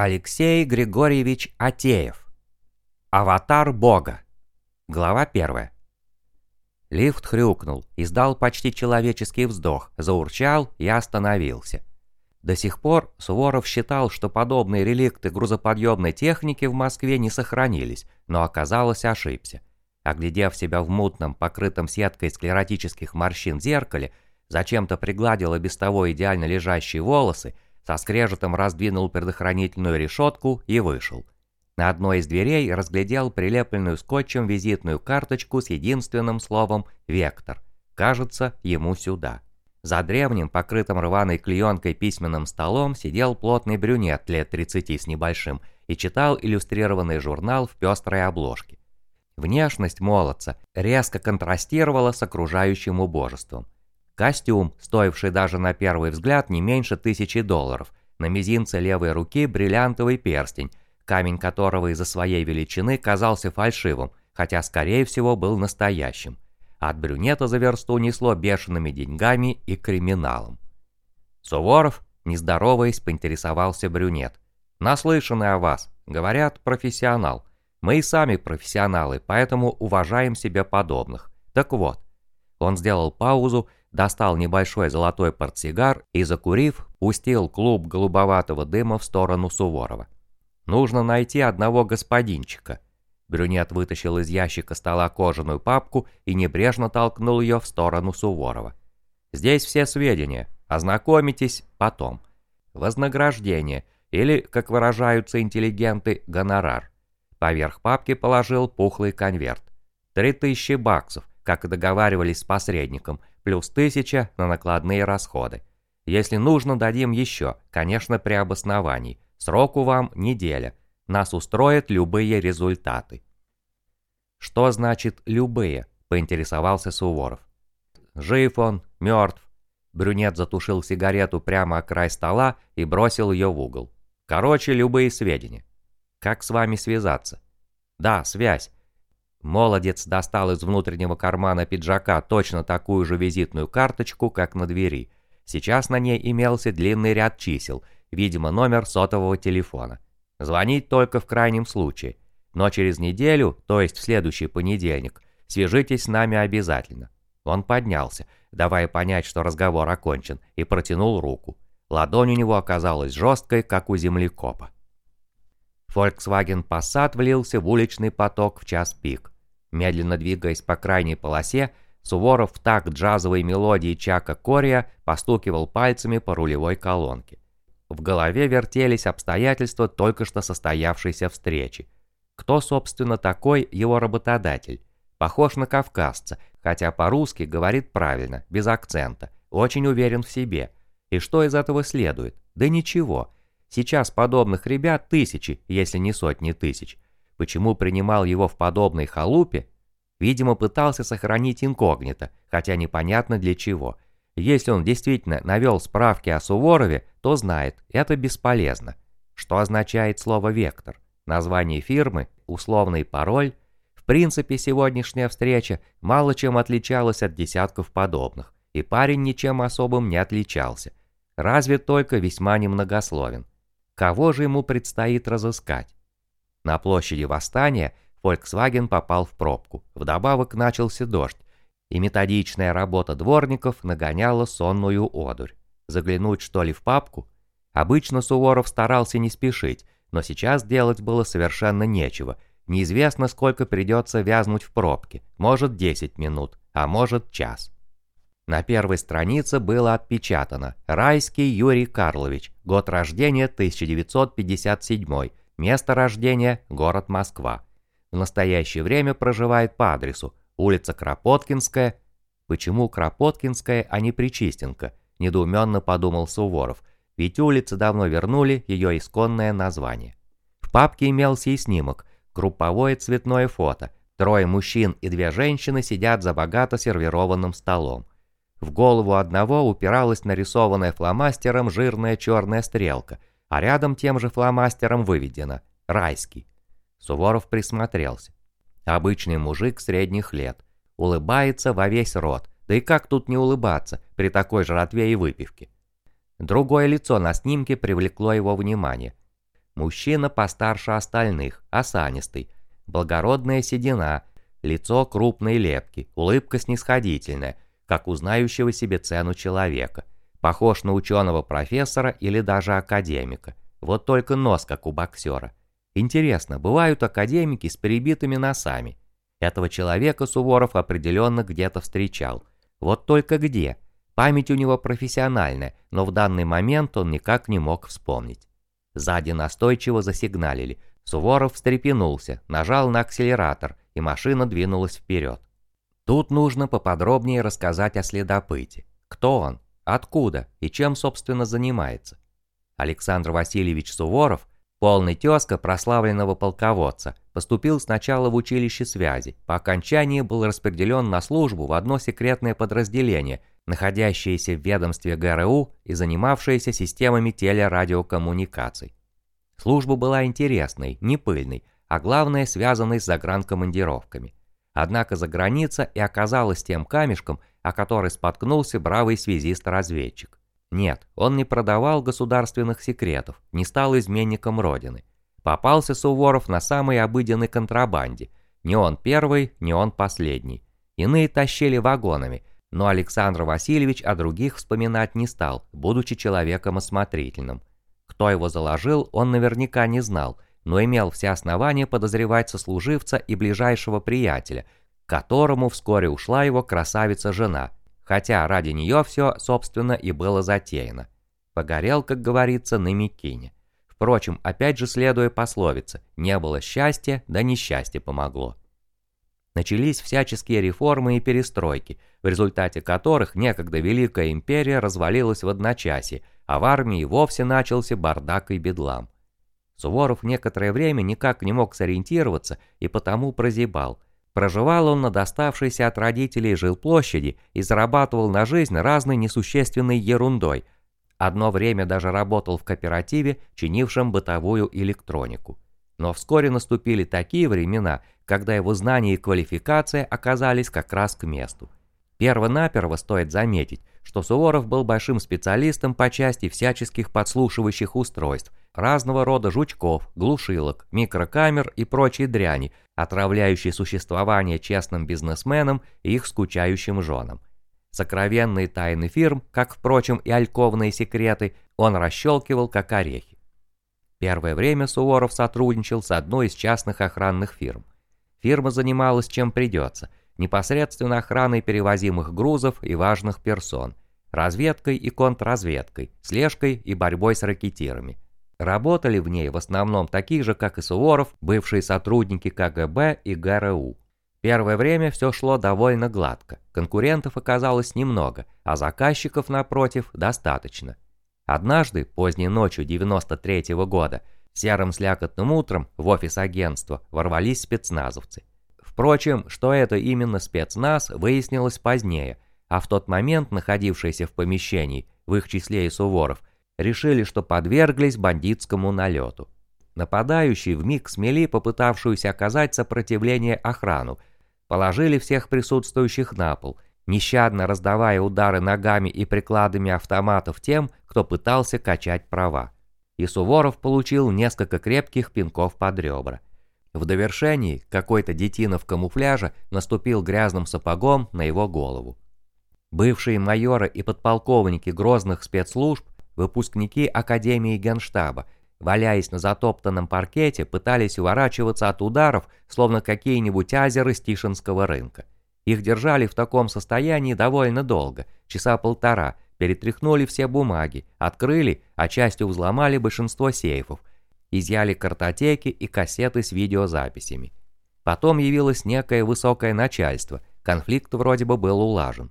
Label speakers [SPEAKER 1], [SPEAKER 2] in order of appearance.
[SPEAKER 1] Алексей Григорьевич Атеев. Аватар Бога. Глава первая. Лифт хрюкнул, издал почти человеческий вздох, заурчал и остановился. До сих пор Суворов считал, что подобные реликты грузоподъемной техники в Москве не сохранились, но оказалось ошибся. Оглядев себя в мутном, покрытом сеткой склеротических морщин зеркале, зачем-то пригладил и без того идеально лежащие волосы, со скрежетом раздвинул предохранительную решетку и вышел. На одной из дверей разглядел прилепленную скотчем визитную карточку с единственным словом «Вектор». Кажется, ему сюда. За древним, покрытым рваной клеенкой письменным столом сидел плотный брюнет лет 30 с небольшим и читал иллюстрированный журнал в пестрой обложке. Внешность молодца резко контрастировала с окружающим убожеством. Костюм, стоивший даже на первый взгляд не меньше тысячи долларов. На мизинце левой руки бриллиантовый перстень, камень которого из-за своей величины казался фальшивым, хотя скорее всего был настоящим. От брюнета за версту несло бешеными деньгами и криминалом. Суворов, не здороваясь, поинтересовался брюнет. «Наслышаны о вас. Говорят, профессионал. Мы и сами профессионалы, поэтому уважаем себе подобных. Так вот». Он сделал паузу достал небольшой золотой портсигар и, закурив, пустил клуб голубоватого дыма в сторону Суворова. «Нужно найти одного господинчика». Брюнет вытащил из ящика стола кожаную папку и небрежно толкнул ее в сторону Суворова. «Здесь все сведения. Ознакомитесь потом. Вознаграждение, или, как выражаются интеллигенты, гонорар». Поверх папки положил пухлый конверт. «Три тысячи баксов, как и договаривались с посредником, плюс 1000 на накладные расходы. Если нужно, дадим еще, конечно, при обосновании. Сроку вам неделя. Нас устроят любые результаты. Что значит «любые»? Поинтересовался Суворов. Жив он, мертв. Брюнет затушил сигарету прямо о край стола и бросил ее в угол. Короче, любые сведения. Как с вами связаться? Да, связь. Молодец достал из внутреннего кармана пиджака точно такую же визитную карточку, как на двери. Сейчас на ней имелся длинный ряд чисел, видимо, номер сотового телефона. Звонить только в крайнем случае. Но через неделю, то есть в следующий понедельник, свяжитесь с нами обязательно. Он поднялся, давая понять, что разговор окончен, и протянул руку. Ладонь у него оказалась жесткой, как у землекопа. Volkswagen Passat влился в уличный поток в час пик. Медленно двигаясь по крайней полосе, Суворов в такт джазовой мелодии Чака Кория постукивал пальцами по рулевой колонке. В голове вертелись обстоятельства только что состоявшейся встречи. Кто, собственно, такой его работодатель? Похож на кавказца, хотя по-русски говорит правильно, без акцента, очень уверен в себе. И что из этого следует? Да ничего. Сейчас подобных ребят тысячи, если не сотни тысяч. Почему принимал его в подобной халупе? Видимо, пытался сохранить инкогнито, хотя непонятно для чего. Если он действительно навел справки о Суворове, то знает, это бесполезно. Что означает слово «вектор»? Название фирмы, условный пароль? В принципе, сегодняшняя встреча мало чем отличалась от десятков подобных, и парень ничем особым не отличался. Разве только весьма немногословен. Кого же ему предстоит разыскать? На площади Восстания Volkswagen попал в пробку. Вдобавок начался дождь, и методичная работа дворников нагоняла сонную одурь. Заглянуть что ли в папку? Обычно Суворов старался не спешить, но сейчас делать было совершенно нечего. Неизвестно, сколько придется вязнуть в пробке. Может 10 минут, а может час. На первой странице было отпечатано «Райский Юрий Карлович, год рождения 1957, место рождения – город Москва. В настоящее время проживает по адресу улица Кропоткинская. Почему Кропоткинская, а не Причистенко? Недоуменно подумал Суворов, ведь улицы давно вернули ее исконное название. В папке имелся и снимок, групповое цветное фото. Трое мужчин и две женщины сидят за богато сервированным столом. В голову одного упиралась нарисованная фломастером жирная черная стрелка, а рядом тем же фломастером выведено «Райский». Суворов присмотрелся. Обычный мужик средних лет. Улыбается во весь рот. Да и как тут не улыбаться при такой жратве и выпивке? Другое лицо на снимке привлекло его внимание. Мужчина постарше остальных, осанистый. Благородная седина, лицо крупной лепки, улыбка снисходительная, как у знающего себе цену человека. Похож на ученого профессора или даже академика. Вот только нос, как у боксера. Интересно, бывают академики с перебитыми носами? Этого человека Суворов определенно где-то встречал. Вот только где? Память у него профессиональная, но в данный момент он никак не мог вспомнить. Сзади настойчиво засигналили. Суворов встрепенулся, нажал на акселератор, и машина двинулась вперед. Тут нужно поподробнее рассказать о следопыте. Кто он? Откуда? И чем, собственно, занимается? Александр Васильевич Суворов Полный тезка прославленного полководца поступил сначала в училище связи, по окончании был распределен на службу в одно секретное подразделение, находящееся в ведомстве ГРУ и занимавшееся системами телерадиокоммуникаций. Служба была интересной, не пыльной, а главное связанной с загранкомандировками. Однако за граница и оказалась тем камешком, о который споткнулся бравый связист-разведчик. Нет, он не продавал государственных секретов, не стал изменником Родины. Попался Суворов на самой обыденной контрабанде. Не он первый, не он последний. Иные тащили вагонами, но Александр Васильевич о других вспоминать не стал, будучи человеком осмотрительным. Кто его заложил, он наверняка не знал, но имел все основания подозревать сослуживца и ближайшего приятеля, к которому вскоре ушла его красавица-жена – хотя ради нее все, собственно, и было затеяно. Погорел, как говорится, на Микине. Впрочем, опять же следуя пословице, не было счастья, да несчастье помогло. Начались всяческие реформы и перестройки, в результате которых некогда Великая Империя развалилась в одночасье, а в армии вовсе начался бардак и бедлам. Суворов некоторое время никак не мог сориентироваться и потому прозябал – Проживал он на доставшейся от родителей жилплощади и зарабатывал на жизнь разной несущественной ерундой. Одно время даже работал в кооперативе, чинившем бытовую электронику. Но вскоре наступили такие времена, когда его знания и квалификация оказались как раз к месту. Перво-наперво стоит заметить, что Суворов был большим специалистом по части всяческих подслушивающих устройств, разного рода жучков, глушилок, микрокамер и прочей дряни, отравляющей существование честным бизнесменам и их скучающим женам. Сокровенные тайны фирм, как, впрочем, и альковные секреты, он расщелкивал как орехи. Первое время Суворов сотрудничал с одной из частных охранных фирм. Фирма занималась чем придется – непосредственно охраной перевозимых грузов и важных персон, разведкой и контрразведкой, слежкой и борьбой с ракетирами. Работали в ней в основном такие же, как и Суворов, бывшие сотрудники КГБ и ГРУ. Первое время все шло довольно гладко, конкурентов оказалось немного, а заказчиков, напротив, достаточно. Однажды, поздней ночью 93 -го года, серым слякотным утром в офис агентства ворвались спецназовцы. Впрочем, что это именно спецназ, выяснилось позднее, а в тот момент находившиеся в помещении, в их числе и Суворов, решили, что подверглись бандитскому налету. Нападающие вмиг смели попытавшуюся оказать сопротивление охрану, положили всех присутствующих на пол, нещадно раздавая удары ногами и прикладами автоматов тем, кто пытался качать права. И Суворов получил несколько крепких пинков под ребра. В довершении какой-то детина в камуфляже наступил грязным сапогом на его голову. Бывшие майоры и подполковники грозных спецслужб, выпускники Академии Генштаба, валяясь на затоптанном паркете, пытались уворачиваться от ударов, словно какие-нибудь азеры с Тишинского рынка. Их держали в таком состоянии довольно долго, часа полтора, перетряхнули все бумаги, открыли, а частью взломали большинство сейфов, изъяли картотеки и кассеты с видеозаписями. Потом явилось некое высокое начальство, конфликт вроде бы был улажен.